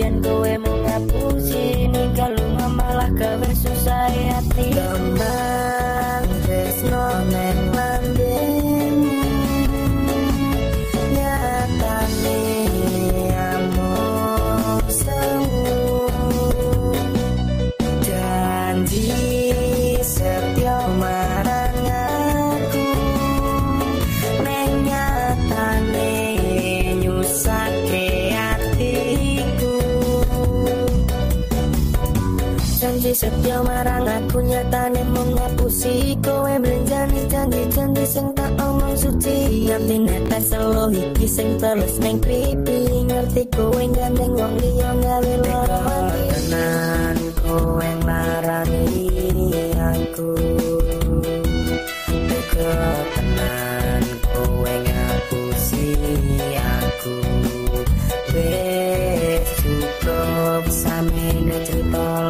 Yen kowe mung ngapusi Ninggal lunga malah gawe susah hati. Kembang janji setia marang. Aku nyatane mau ngapusi kowe belenjani janji-janji sing tak omong suci. Ngerti netes selo iki sing terus neng pipi. Ngerti kowe gandeng wong liya gawe lara tenan kowe larani aku. Tega tenan kowe ngapusi aku. Wes cukup samene cerita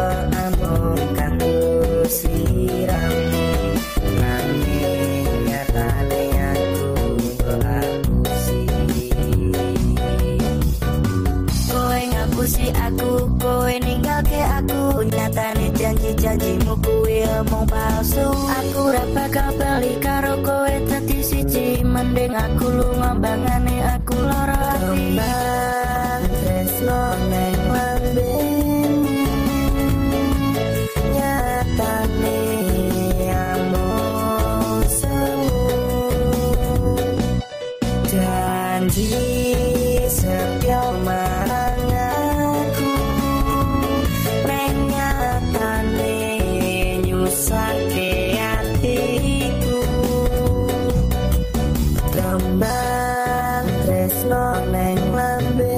aku Nyatane janji-janjimu kuwi omong palsu. Aku ra bakal bali karo kowe dadi siji. Mending aku lunga bangane aku lara ati. Kembang tresno neng amung semu. Janji setia marang Kembang tresno neng lembe.